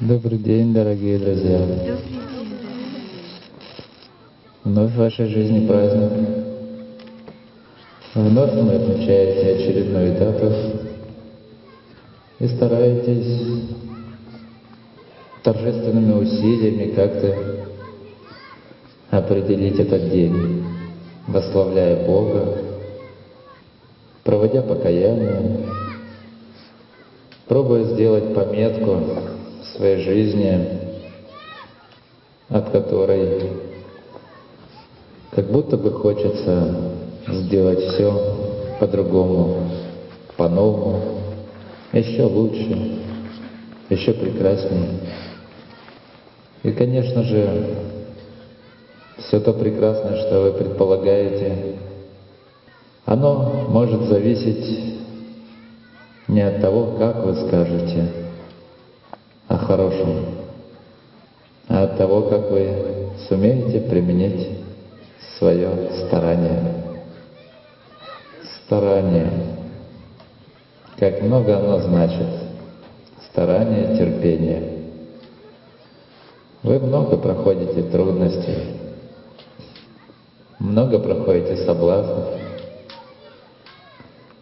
Добрый день, дорогие друзья. Вновь в вашей жизни праздник. Вновь вы отмечаете очередную дату и стараетесь торжественными усилиями как-то определить этот день, восславляя Бога, проводя покаяние, пробуя сделать пометку своей жизни, от которой как будто бы хочется сделать все по-другому, по-новому, еще лучше, еще прекраснее. И, конечно же, все то прекрасное, что вы предполагаете, оно может зависеть не от того, как вы скажете о хорошем, а от того, как вы сумеете применить свое старание. Старание. Как много оно значит. Старание, терпение. Вы много проходите трудностей, много проходите соблазнов,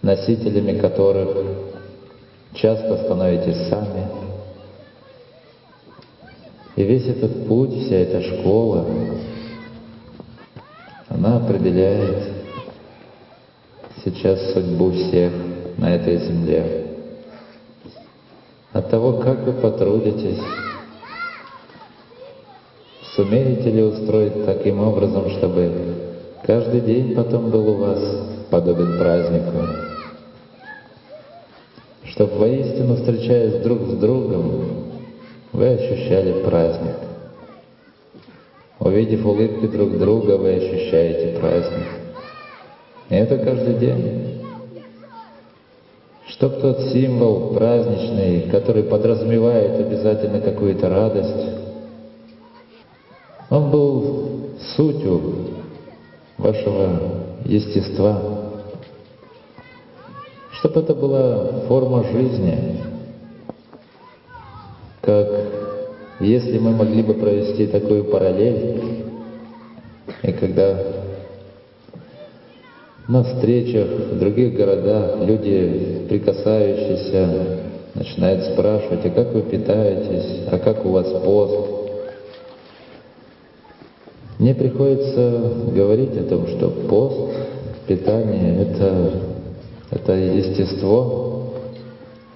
носителями которых часто становитесь сами. И весь этот путь, вся эта школа, она определяет сейчас судьбу всех на этой земле. От того, как вы потрудитесь, сумеете ли устроить таким образом, чтобы каждый день потом был у вас подобен празднику, чтобы воистину, встречаясь друг с другом, вы ощущали праздник. Увидев улыбки друг друга, вы ощущаете праздник. И это каждый день. Чтоб тот символ праздничный, который подразумевает обязательно какую-то радость, он был сутью вашего естества. Чтобы это была форма жизни, как если мы могли бы провести такую параллель, и когда на встречах в других городах люди, прикасающиеся, начинают спрашивать, а как вы питаетесь, а как у вас пост, мне приходится говорить о том, что пост, питание — это, это естество,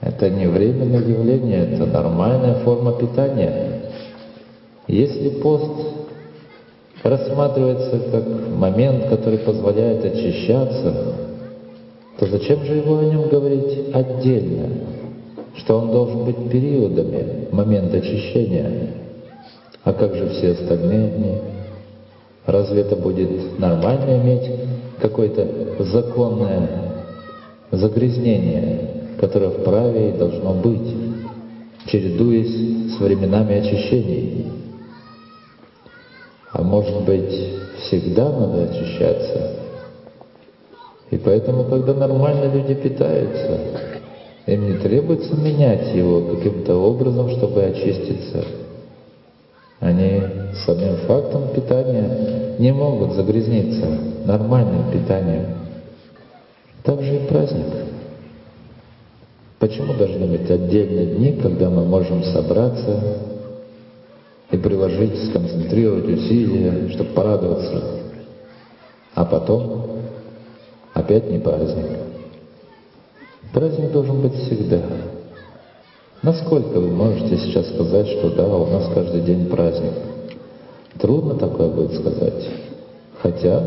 это не временное явление, это нормальная форма питания. Если пост рассматривается как момент, который позволяет очищаться, то зачем же его о нем говорить отдельно? Что он должен быть периодами, момент очищения. А как же все остальные дни? Разве это будет нормально иметь какое-то законное загрязнение, которое вправе и должно быть, чередуясь с временами очищений? А может быть, всегда надо очищаться? И поэтому, когда нормально люди питаются, им не требуется менять его каким-то образом, чтобы очиститься. Они самим фактом питания не могут загрязниться нормальным питанием. Так же и праздник. Почему должны быть отдельные дни, когда мы можем собраться и приложить, сконцентрировать усилия, чтобы порадоваться, а потом опять не праздник? Праздник должен быть всегда. Насколько вы можете сейчас сказать, что да, у нас каждый день праздник? Трудно такое будет сказать. Хотя,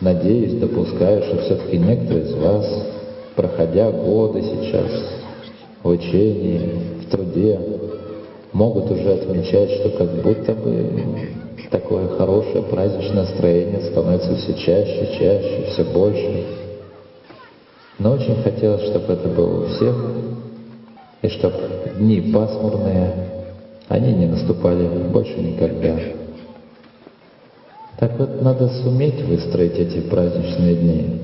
надеюсь, допускаю, что все-таки некоторые из вас, проходя годы сейчас в учении, в труде, могут уже отмечать, что как будто бы такое хорошее праздничное настроение становится все чаще, чаще, все больше. Но очень хотелось, чтобы это было у всех, и чтобы дни пасмурные, они не наступали больше никогда. Так вот, надо суметь выстроить эти праздничные дни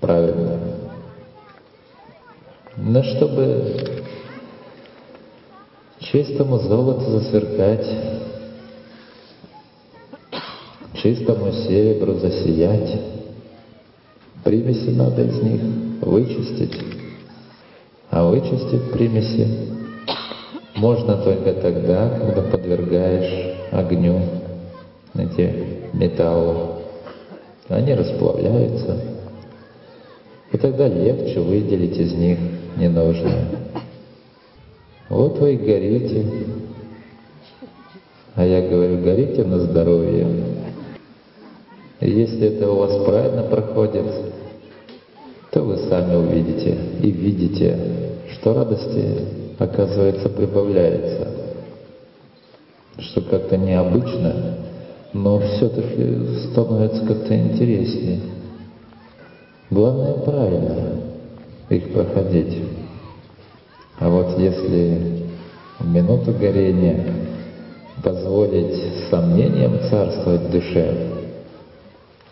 правильно. Но чтобы чистому золоту засверкать, чистому серебру засиять. Примеси надо из них вычистить. А вычистить примеси можно только тогда, когда подвергаешь огню эти металлы. Они расплавляются. И тогда легче выделить из них ненужное. Вот вы и горите. А я говорю, горите на здоровье. И если это у вас правильно проходит, то вы сами увидите и видите, что радости, оказывается, прибавляется. Что как-то необычно, но все-таки становится как-то интереснее. Главное правильно их проходить. А вот если в минуту горения позволить сомнениям царствовать в душе,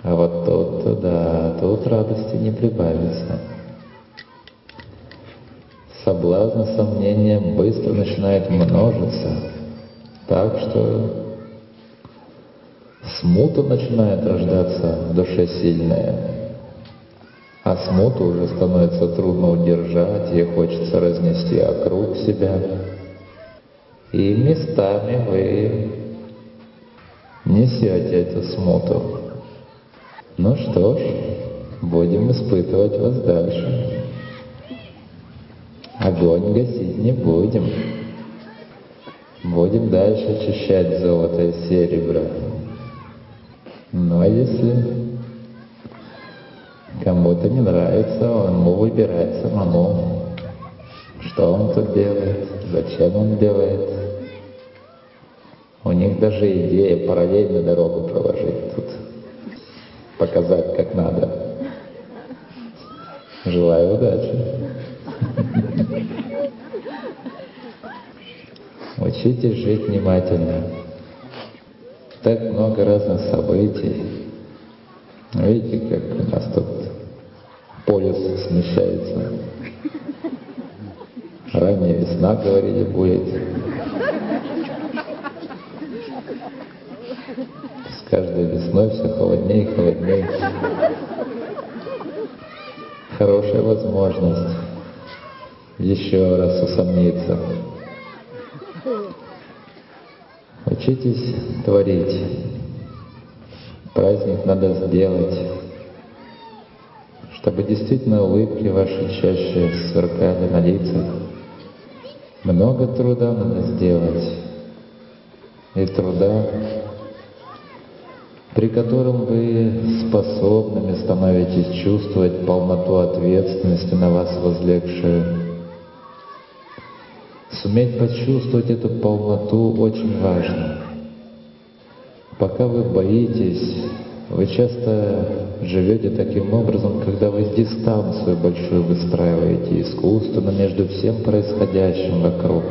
а вот тут, да, тут радости не прибавится. Соблазн сомнения быстро начинает множиться, так что смута начинает рождаться в душе сильная. А смуту уже становится трудно удержать, ей хочется разнести округ себя. И местами вы несете эту смуту. Ну что ж, будем испытывать вас дальше. Огонь гасить не будем. Будем дальше очищать золото и серебро. Но если кому-то не нравится, он ему выбирать самому, что он тут делает, зачем он делает. У них даже идея параллельно дорогу проложить тут показать, как надо. Желаю удачи. Учитесь жить внимательно. Так много разных событий. Видите, как у нас тут полюс смещается. Ранняя весна, говорили, будет. каждой весной все холоднее и холоднее. Хорошая возможность еще раз усомниться. Учитесь творить. Праздник надо сделать, чтобы действительно улыбки ваши чаще сверкали на лицах. Много труда надо сделать. И труда при котором вы способными становитесь чувствовать полноту ответственности на вас возлегшую. Суметь почувствовать эту полноту очень важно. Пока вы боитесь, вы часто живете таким образом, когда вы дистанцию большую выстраиваете искусственно между всем происходящим вокруг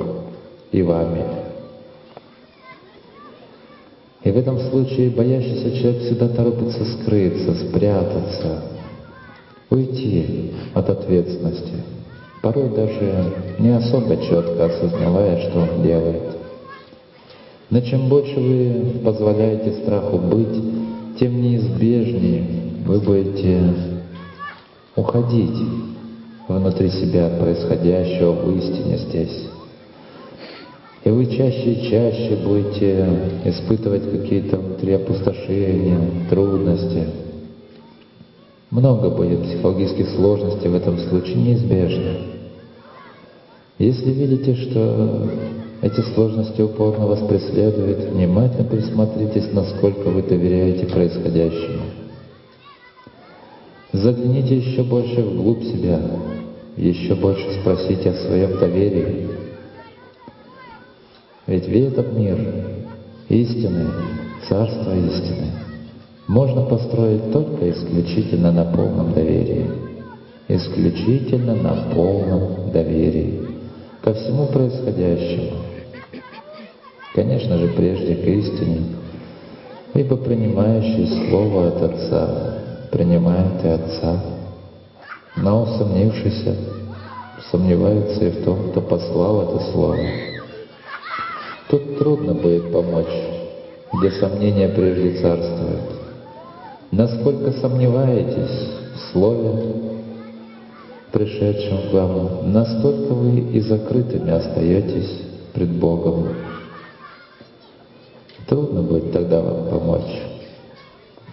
и вами. И в этом случае боящийся человек всегда торопится скрыться, спрятаться, уйти от ответственности, порой даже не особо четко осознавая, что он делает. Но чем больше вы позволяете страху быть, тем неизбежнее вы будете уходить внутри себя от происходящего в истине здесь. И вы чаще и чаще будете испытывать какие-то внутри опустошения, трудности. Много будет психологических сложностей в этом случае, неизбежно. Если видите, что эти сложности упорно вас преследуют, внимательно присмотритесь, насколько вы доверяете происходящему. Загляните еще больше вглубь себя, еще больше спросите о своем доверии, ведь весь этот мир истины, царство истины, можно построить только исключительно на полном доверии. Исключительно на полном доверии ко всему происходящему. Конечно же, прежде к истине, ибо принимающий Слово от Отца принимает и Отца, но усомнившийся сомневается и в том, кто послал это Слово. Тут трудно будет помочь, где сомнения прежде царствуют. Насколько сомневаетесь в Слове, пришедшем к вам, настолько вы и закрытыми остаетесь пред Богом. Трудно будет тогда вам помочь.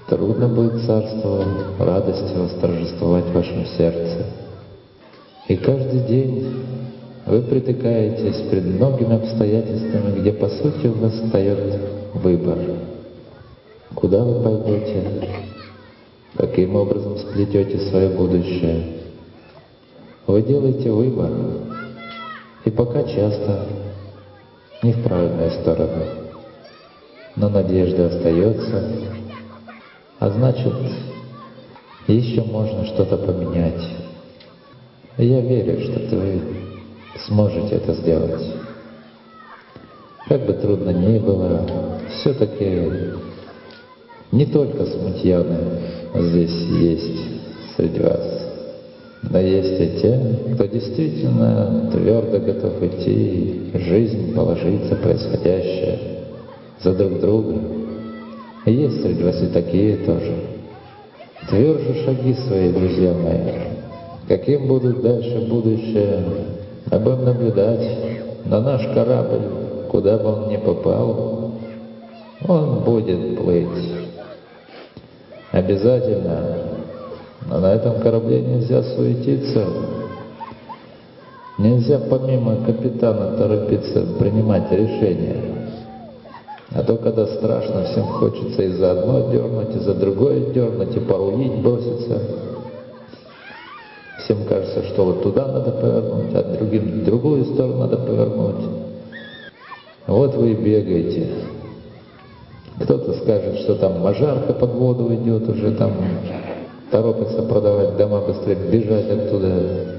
Трудно будет царство радости восторжествовать в вашем сердце. И каждый день вы притыкаетесь пред многими обстоятельствами, где по сути у вас встает выбор. Куда вы пойдете? Каким образом сплетете свое будущее? Вы делаете выбор, и пока часто не в правильную сторону. Но надежда остается, а значит, еще можно что-то поменять. Я верю, что вы сможете это сделать. Как бы трудно ни было, все-таки не только смутьяны здесь есть среди вас, но есть и те, кто действительно твердо готов идти, жизнь положить за происходящее, за друг друга. Есть среди вас и такие тоже. Тверже шаги свои, друзья мои. Каким будут дальше будущее, а будем наблюдать на наш корабль, куда бы он ни попал, он будет плыть. Обязательно. Но на этом корабле нельзя суетиться. Нельзя помимо капитана торопиться принимать решения. А то, когда страшно, всем хочется и за одно дернуть, и за другое дернуть, и порулить броситься. Всем кажется, что вот туда надо повернуть, а другим другую сторону надо повернуть. Вот вы и бегаете. Кто-то скажет, что там мажарка под воду идет, уже там торопится продавать дома, быстрее бежать оттуда.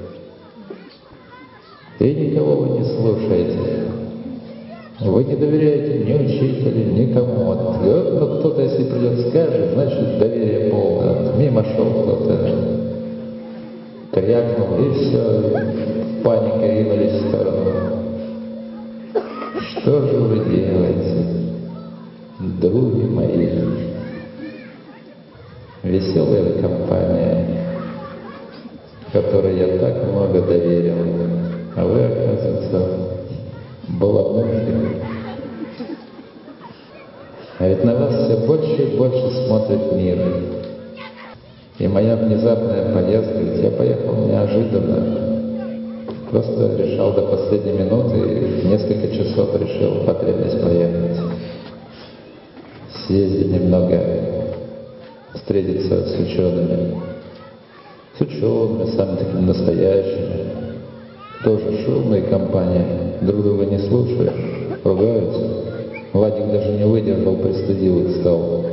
И никого вы не слушаете. Вы не доверяете ни учителю, никому. Вот, ну, кто-то, если придет, скажет, значит, доверие полное. Мимо шел кто-то, крякнул, и все, паника ринулись в сторону. Что же вы делаете, други мои? Веселая компания, которой я так много доверил, а вы, оказывается, балабушки. А ведь на вас все больше и больше смотрит мир. И моя внезапная поездка, я поехал неожиданно. Просто решал до последней минуты и несколько часов решил потребность поехать. Съездить немного, встретиться с учеными. С учеными, самыми такими настоящими. Тоже шумные компания, друг друга не слушают, ругаются. Владик даже не выдержал, пристыдил их стал.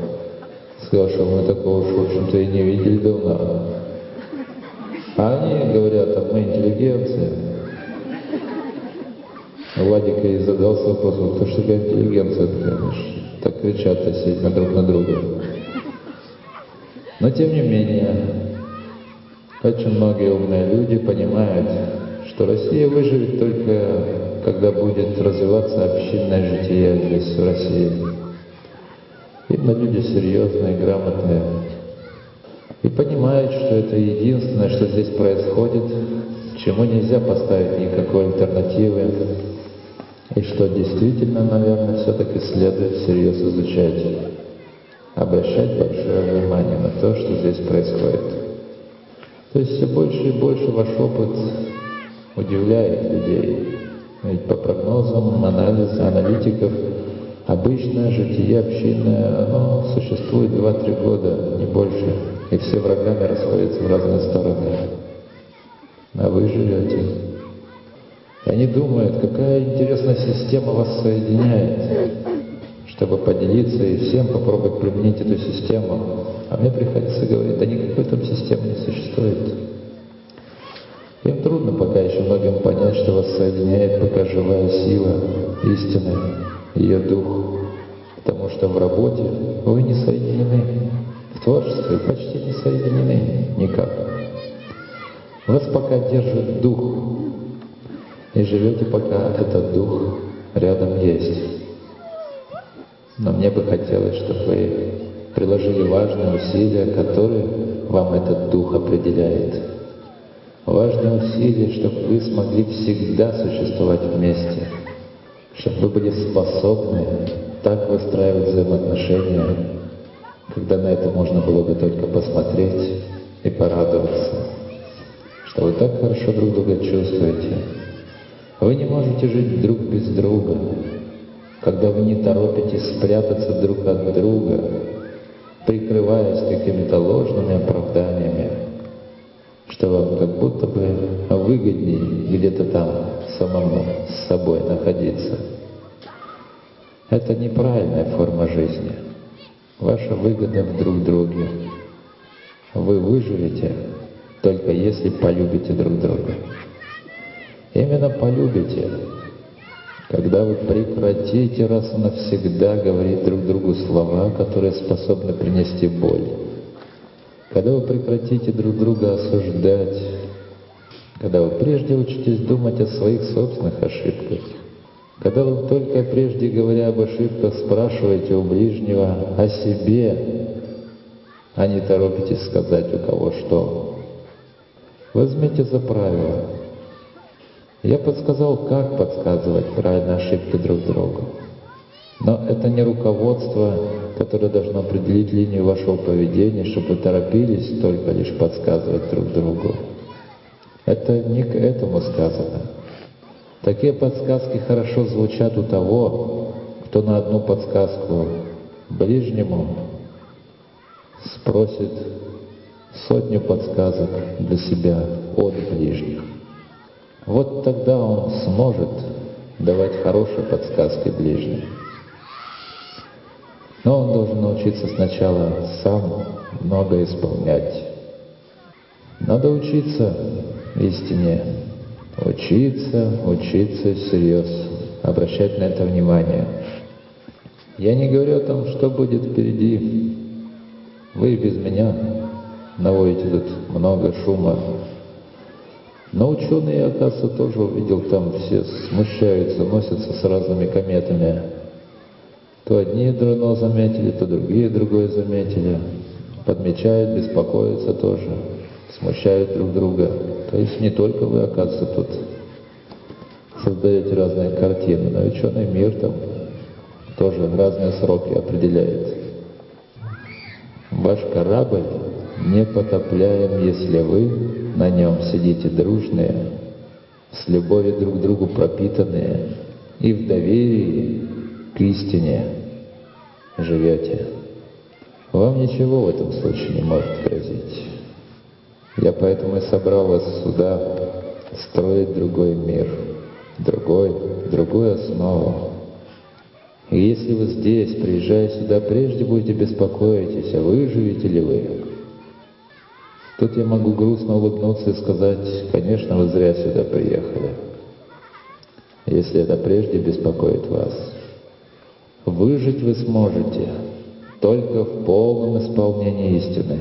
Сказал, что мы такого, в общем-то, и не видели давно. А они говорят, а мы интеллигенция. Владика и задался вопросом, кто что такая интеллигенция такая, так кричат сильно друг на друга. Но тем не менее, очень многие умные люди понимают, что Россия выживет только, когда будет развиваться общинное житие здесь, в России. Именно люди серьезные, грамотные. И понимают, что это единственное, что здесь происходит, чему нельзя поставить никакой альтернативы, и что действительно, наверное, все-таки следует всерьез изучать, обращать большое внимание на то, что здесь происходит. То есть все больше и больше ваш опыт удивляет людей. Ведь по прогнозам анализа аналитиков обычное житие общинное, оно существует 2-3 года, не больше, и все врагами расходятся в разные стороны. А вы живете. И они думают, какая интересная система вас соединяет, чтобы поделиться и всем попробовать применить эту систему. А мне приходится говорить, да никакой там системы не существует. Им трудно пока еще многим понять, что вас соединяет пока живая сила истины, ее дух. Потому что в работе вы не соединены, в творчестве почти не соединены никак. Вас пока держит дух, и живете пока этот дух рядом есть. Но мне бы хотелось, чтобы вы приложили важные усилия, которые вам этот дух определяет. Важные усилия, чтобы вы смогли всегда существовать вместе, чтобы вы были способны так выстраивать взаимоотношения, когда на это можно было бы только посмотреть и порадоваться, что вы так хорошо друг друга чувствуете. Вы не можете жить друг без друга, когда вы не торопитесь спрятаться друг от друга, прикрываясь какими-то ложными оправданиями, что вам как будто бы выгоднее где-то там самому с собой находиться. Это неправильная форма жизни. Ваша выгода в друг друге. Вы выживете только если полюбите друг друга. Именно полюбите, когда вы прекратите раз и навсегда говорить друг другу слова, которые способны принести боль, когда вы прекратите друг друга осуждать, когда вы прежде учитесь думать о своих собственных ошибках, когда вы только прежде говоря об ошибках спрашиваете у ближнего о себе, а не торопитесь сказать у кого что. Возьмите за правило. Я подсказал, как подсказывать правильно ошибки друг другу. Но это не руководство, которое должно определить линию вашего поведения, чтобы торопились только лишь подсказывать друг другу. Это не к этому сказано. Такие подсказки хорошо звучат у того, кто на одну подсказку ближнему спросит сотню подсказок для себя от ближних. Вот тогда он сможет давать хорошие подсказки ближним. Но он должен научиться сначала сам много исполнять. Надо учиться истине, учиться, учиться всерьез, обращать на это внимание. Я не говорю о том, что будет впереди. Вы без меня наводите тут много шума. Но ученые, оказывается, тоже увидел, там все смущаются, носятся с разными кометами. То одни дрено заметили, то другие другое заметили. Подмечают, беспокоятся тоже, смущают друг друга. То есть не только вы, оказывается, тут создаете разные картины, но ученый мир там тоже разные сроки определяет. Ваш корабль не потопляем, если вы на нем сидите дружные, с любовью друг к другу пропитанные и в доверии к истине живете. Вам ничего в этом случае не может грозить. Я поэтому и собрал вас сюда строить другой мир, другой, другую основу. И если вы здесь, приезжая сюда, прежде будете беспокоитесь, а выживете ли вы, Тут я могу грустно улыбнуться и сказать, конечно, вы зря сюда приехали, если это прежде беспокоит вас. Выжить вы сможете только в полном исполнении истины,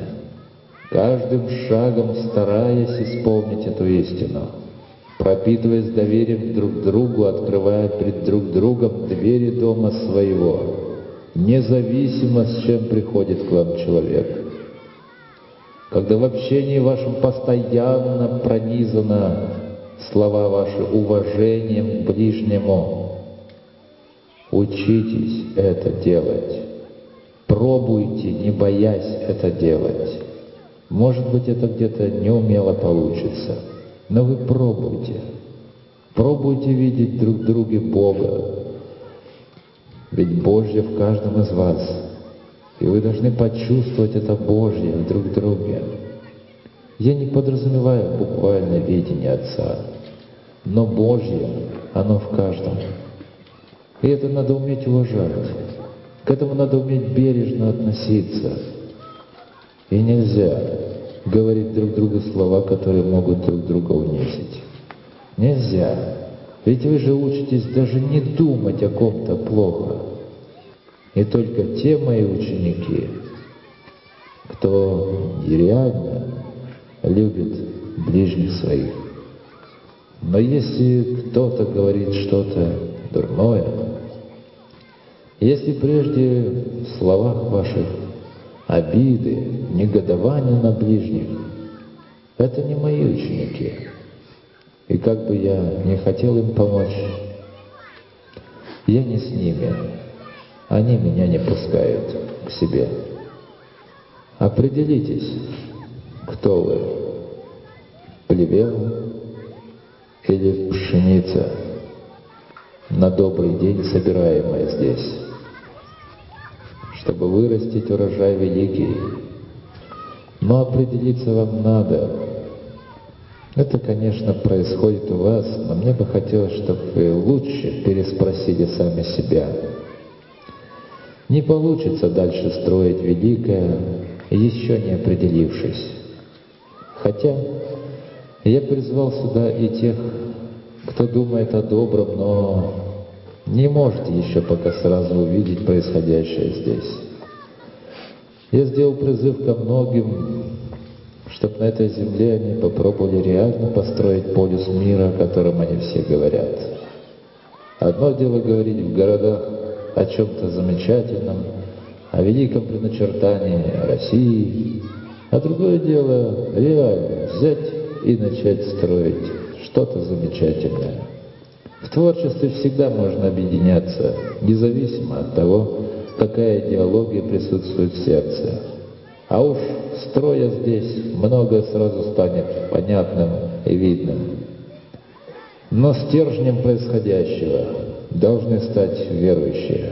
каждым шагом стараясь исполнить эту истину, пропитываясь доверием друг другу, открывая пред друг другом двери дома своего, независимо с чем приходит к вам человек – когда в общении вашем постоянно пронизано слова ваши уважением к ближнему, учитесь это делать. Пробуйте, не боясь это делать. Может быть, это где-то неумело получится, но вы пробуйте. Пробуйте видеть друг в друге Бога, ведь Божье в каждом из вас – и вы должны почувствовать это Божье друг в друге. Я не подразумеваю буквальное видение Отца, но Божье, оно в каждом. И это надо уметь уважать. К этому надо уметь бережно относиться. И нельзя говорить друг другу слова, которые могут друг друга унизить. Нельзя. Ведь вы же учитесь даже не думать о ком-то плохо. И только те мои ученики, кто реально любит ближних своих. Но если кто-то говорит что-то дурное. Если прежде в словах ваших обиды, негодования на ближних, это не мои ученики. И как бы я не хотел им помочь, я не с ними. Они меня не пускают к себе. Определитесь, кто вы, плевел или пшеница, на добрый день собираемая здесь, чтобы вырастить урожай великий. Но определиться вам надо. Это, конечно, происходит у вас, но мне бы хотелось, чтобы вы лучше переспросили сами себя. Не получится дальше строить великое, еще не определившись. Хотя я призвал сюда и тех, кто думает о добром, но не может еще пока сразу увидеть происходящее здесь. Я сделал призыв ко многим, чтобы на этой земле они попробовали реально построить полюс мира, о котором они все говорят. Одно дело говорить в городах о чем-то замечательном, о великом предначертании России, а другое дело реально взять и начать строить что-то замечательное. В творчестве всегда можно объединяться, независимо от того, какая идеология присутствует в сердце. А уж строя здесь, многое сразу станет понятным и видным. Но стержнем происходящего должны стать верующие.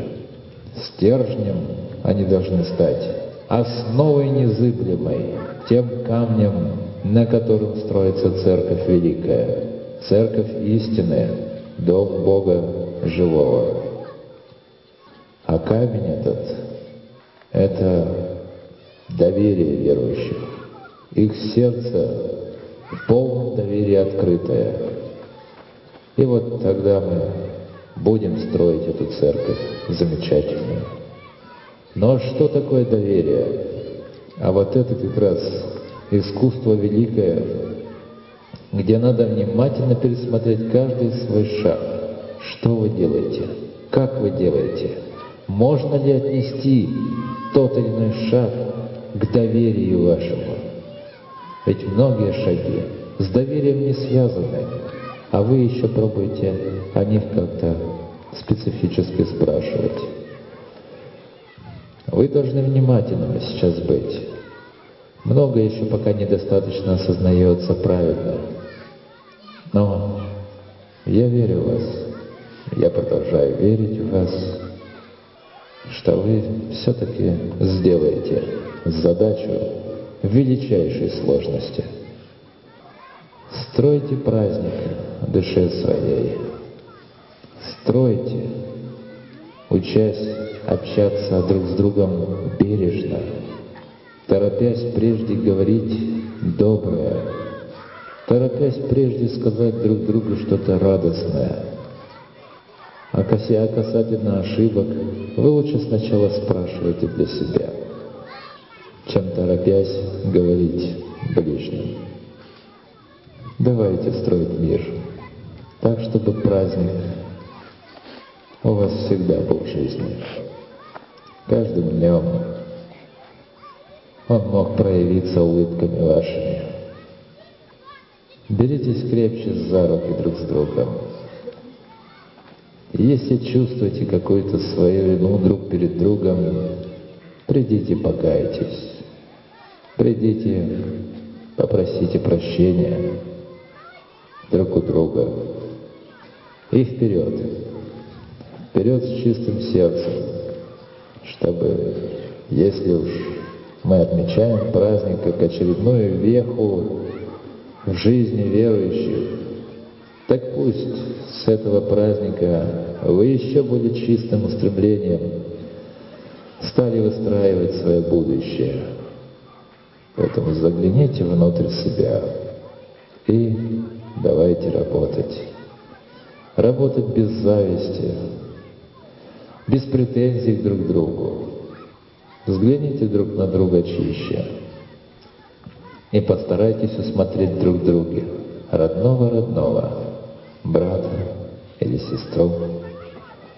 Стержнем они должны стать основой незыблемой, тем камнем, на котором строится Церковь Великая, Церковь истины, Дом Бога Живого. А камень этот — это доверие верующих. Их сердце в полном доверии открытое. И вот тогда мы будем строить эту церковь замечательную. Но что такое доверие? А вот это как раз искусство великое, где надо внимательно пересмотреть каждый свой шаг. Что вы делаете? Как вы делаете? Можно ли отнести тот или иной шаг к доверию вашему? Ведь многие шаги с доверием не связаны, а вы еще пробуете о них как-то специфически спрашивать. Вы должны внимательными сейчас быть. Много еще пока недостаточно осознается правильно. Но я верю в вас. Я продолжаю верить в вас, что вы все-таки сделаете задачу величайшей сложности. Стройте праздник душе своей. Стройте, учась общаться друг с другом бережно, торопясь прежде говорить доброе, торопясь прежде сказать друг другу что-то радостное. А касательно ошибок, вы лучше сначала спрашивайте для себя, чем торопясь говорить ближним. Давайте строить мир так, чтобы праздник у вас всегда был в жизни. Каждым днем он мог проявиться улыбками вашими. Беритесь крепче за руки друг с другом. Если чувствуете какую-то свою вину друг перед другом, придите, покайтесь. Придите, попросите прощения друг у друга. И вперед. Вперед с чистым сердцем, чтобы, если уж мы отмечаем праздник как очередную веху в жизни верующих, так пусть с этого праздника вы еще более чистым устремлением стали выстраивать свое будущее. Поэтому загляните внутрь себя и давайте работать. Работать без зависти, без претензий друг к другу. Взгляните друг на друга чище и постарайтесь усмотреть друг в друге родного-родного, брата или сестру,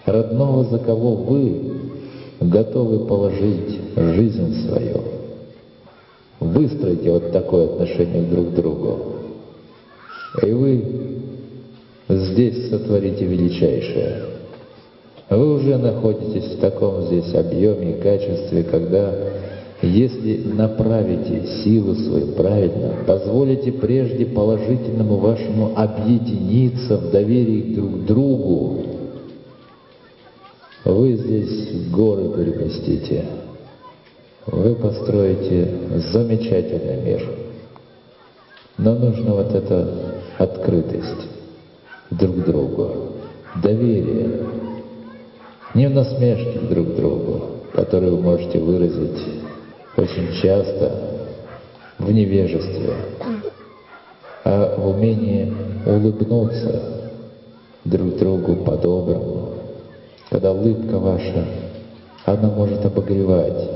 родного, за кого вы готовы положить жизнь свою. Выстроите вот такое отношение друг к другу. И вы здесь сотворите величайшее. Вы уже находитесь в таком здесь объеме и качестве, когда если направите силу свою правильно, позволите прежде положительному вашему объединиться в доверии друг к другу, вы здесь горы переместите. Вы построите замечательный мир. Но нужно вот эта открытость друг другу, доверие, не в насмешке друг другу, которые вы можете выразить очень часто в невежестве, а в умении улыбнуться друг другу по-доброму, когда улыбка ваша, она может обогревать,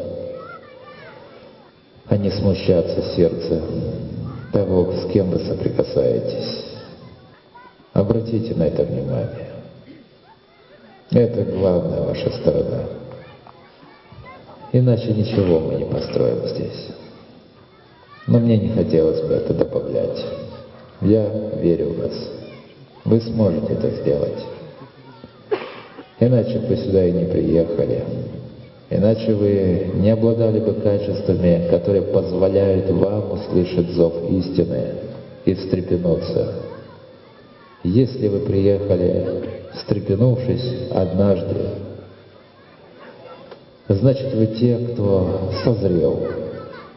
а не смущаться сердце того, с кем вы соприкасаетесь. Обратите на это внимание. Это главная ваша сторона. Иначе ничего мы не построим здесь. Но мне не хотелось бы это добавлять. Я верю в вас. Вы сможете это сделать. Иначе бы сюда и не приехали. Иначе вы не обладали бы качествами, которые позволяют вам услышать зов истины и встрепенуться. Если вы приехали, встрепенувшись однажды, Значит, вы те, кто созрел.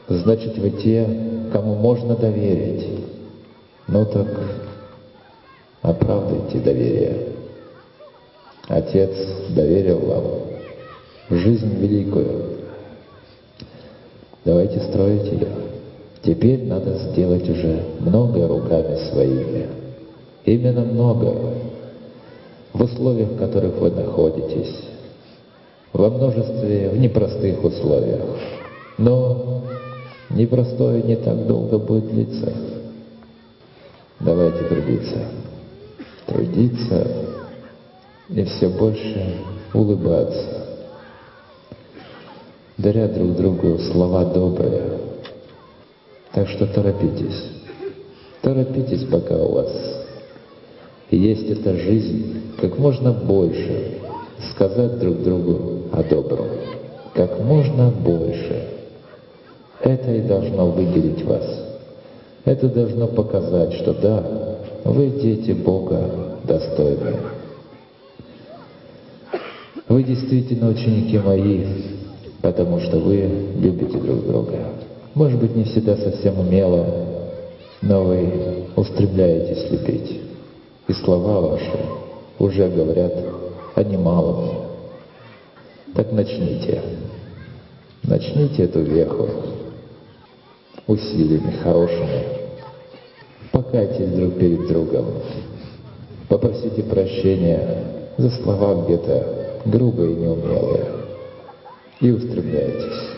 Значит, вы те, кому можно доверить. Ну так оправдайте доверие. Отец доверил вам жизнь великую. Давайте строить ее. Теперь надо сделать уже многое руками своими. Именно многое. В условиях, в которых вы находитесь, во множестве, в непростых условиях. Но непростое не так долго будет длиться. Давайте трудиться. Трудиться и все больше улыбаться. Даря друг другу слова добрые. Так что торопитесь. Торопитесь, пока у вас есть эта жизнь, как можно больше сказать друг другу о добром, как можно больше. Это и должно выделить вас. Это должно показать, что да, вы дети Бога достойные. Вы действительно ученики мои, потому что вы любите друг друга. Может быть, не всегда совсем умело, но вы устремляетесь любить. И слова ваши уже говорят немалом. Так начните. Начните эту веху усилиями хорошими. Покайтесь друг перед другом. Попросите прощения за слова где-то грубые и неумелые. И устремляйтесь.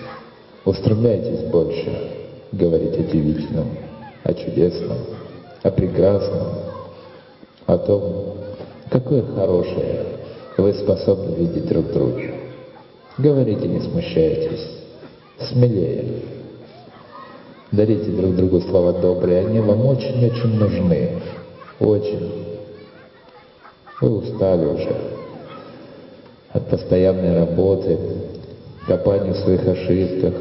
Устремляйтесь больше говорить о удивительном, о чудесном, о прекрасном, о том, какое хорошее вы способны видеть друг друга. Говорите, не смущайтесь. Смелее. Дарите друг другу слова добрые, они вам очень-очень нужны. Очень. Вы устали уже от постоянной работы, копания в своих ошибках,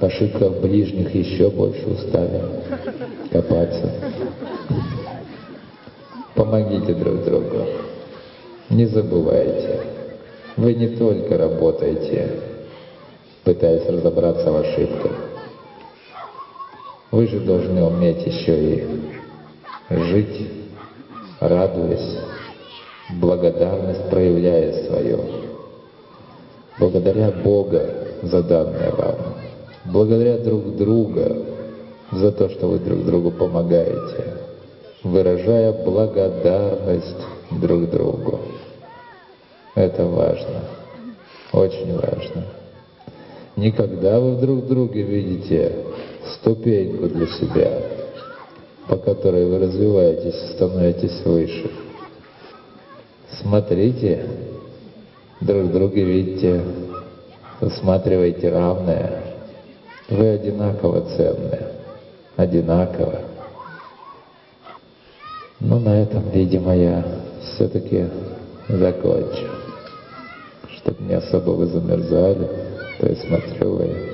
ошибках ближних еще больше устали копаться. Помогите друг другу. Не забывайте. Вы не только работаете, пытаясь разобраться в ошибках. Вы же должны уметь еще и жить, радуясь, благодарность проявляя свою. Благодаря Бога за данное вам. Благодаря друг друга за то, что вы друг другу помогаете. Выражая благодарность друг другу. Это важно, очень важно. Никогда вы друг друге видите ступеньку для себя, по которой вы развиваетесь и становитесь выше. Смотрите друг в друге видите, усматриваете равное. Вы одинаково ценны, одинаково. Но на этом, видимо, я все-таки закончу. Чтобы не особо вы замерзали, то есть смотрю, вы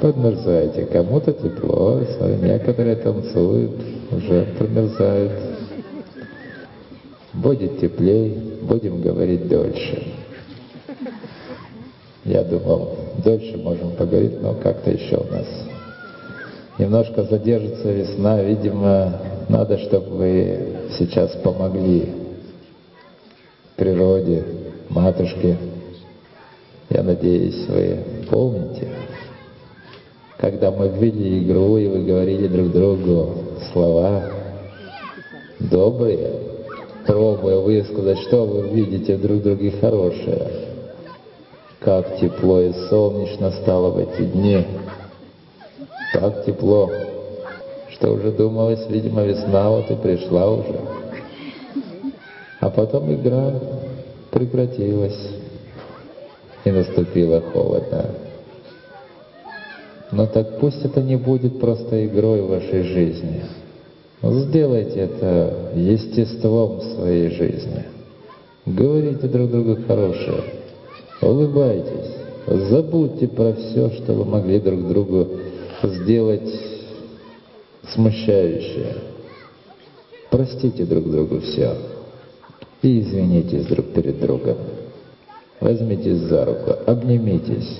подмерзаете. Кому-то тепло, некоторые танцуют, уже промерзают. Будет теплей, будем говорить дольше. Я думал, дольше можем поговорить, но как-то еще у нас немножко задержится весна. Видимо, надо, чтобы вы сейчас помогли природе, матушке. Я надеюсь, вы помните, когда мы ввели игру, и вы говорили друг другу слова добрые, пробуя высказать, что вы видите друг в друге хорошее. Как тепло и солнечно стало в эти дни. Так тепло, что уже думалось, видимо, весна вот и пришла уже. А потом игра прекратилась, и наступила холодно. Но так пусть это не будет просто игрой в вашей жизни. Сделайте это естеством своей жизни. Говорите друг другу хорошее. Улыбайтесь. Забудьте про все, что вы могли друг другу сделать смущающее. Простите друг другу все и извинитесь друг перед другом. Возьмитесь за руку, обнимитесь,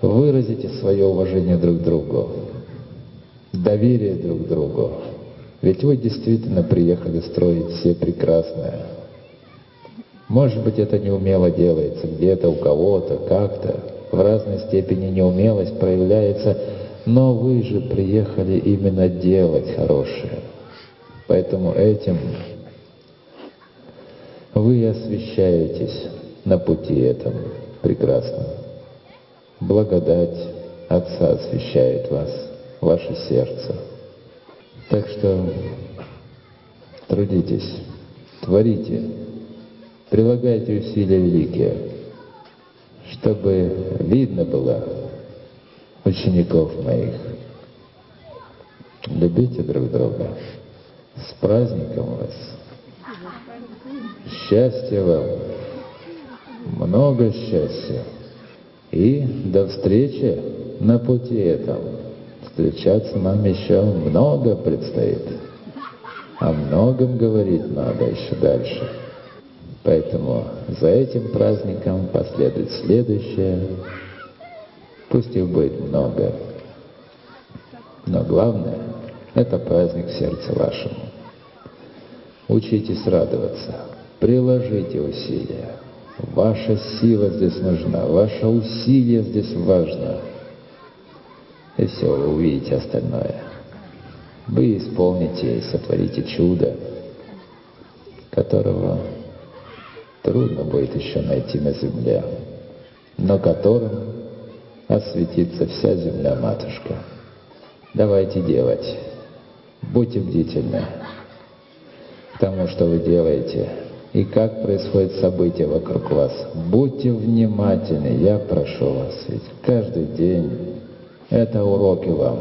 выразите свое уважение друг другу, доверие друг другу. Ведь вы действительно приехали строить все прекрасное. Может быть, это неумело делается где-то, у кого-то, как-то, в разной степени неумелость проявляется, но вы же приехали именно делать хорошее. Поэтому этим вы освещаетесь на пути этом прекрасном. Благодать Отца освещает вас, ваше сердце. Так что трудитесь, творите, прилагайте усилия великие, чтобы видно было учеников моих. Любите друг друга. С праздником вас! Счастья вам, много счастья. И до встречи на пути этом. Встречаться нам еще много предстоит. О многом говорить надо еще дальше. Поэтому за этим праздником последует следующее. Пусть их будет много. Но главное — это праздник сердца вашему. Учитесь радоваться. Приложите усилия. Ваша сила здесь нужна, ваше усилие здесь важно. И все, вы увидите остальное. Вы исполните и сотворите чудо, которого трудно будет еще найти на земле, но которым осветится вся земля-матушка. Давайте делать. Будьте бдительны к тому, что вы делаете и как происходят события вокруг вас. Будьте внимательны, я прошу вас, ведь каждый день это уроки вам.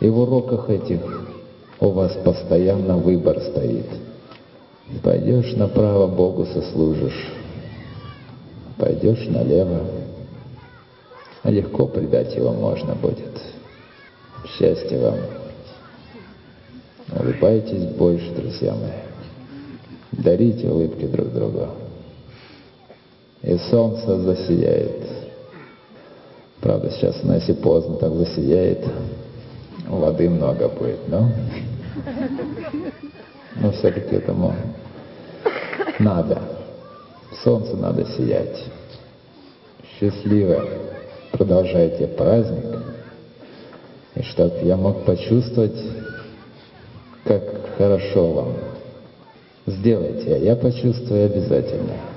И в уроках этих у вас постоянно выбор стоит. Пойдешь направо, Богу сослужишь. Пойдешь налево, легко предать его можно будет. Счастья вам. Улыбайтесь больше, друзья мои. Дарите улыбки друг другу. И солнце засияет. Правда, сейчас у нас и поздно так засияет. Воды много будет, но... Но все-таки этому надо. Солнце надо сиять. Счастливо продолжайте праздник. И чтобы я мог почувствовать, как хорошо вам. Сделайте, а я почувствую обязательно.